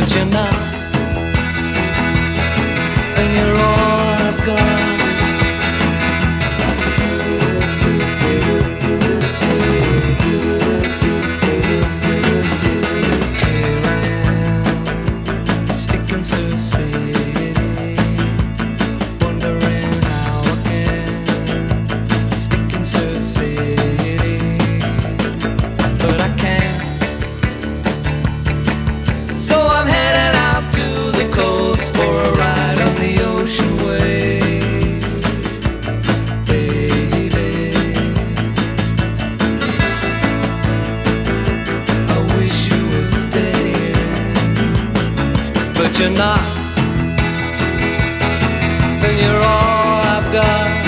but you're not. And you're all I've got. Here I am, sticking to city, you're not. And you're all I've got.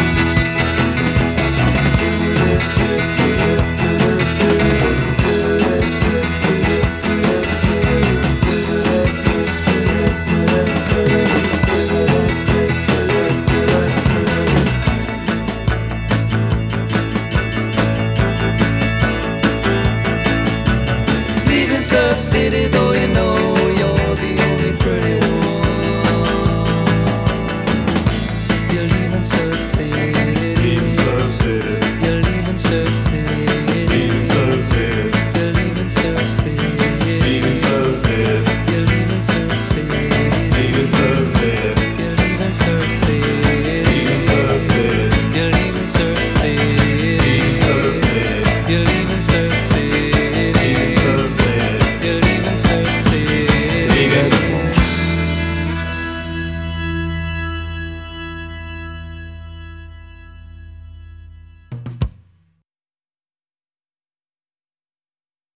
City, though